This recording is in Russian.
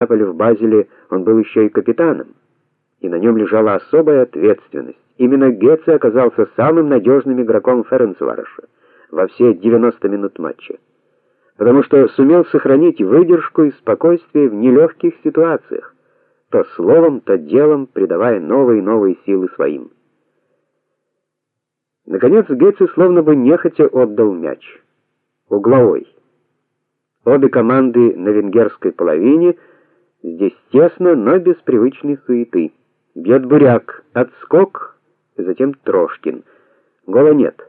Неаполе в Базеле он был еще и капитаном, и на нем лежала особая ответственность. Именно Гетце оказался самым надежным игроком Ференцвароша во все 90 минут матча, потому что сумел сохранить выдержку и спокойствие в нелегких ситуациях, то словом, то делом придавая новые и новые силы своим. Наконец Гетце словно бы нехотя отдал мяч. Угловой. Обе команды на венгерской половине здесь тесно, но без привычной суеты. Бьет Буряк, отскок, затем Трошкин. Гола нет.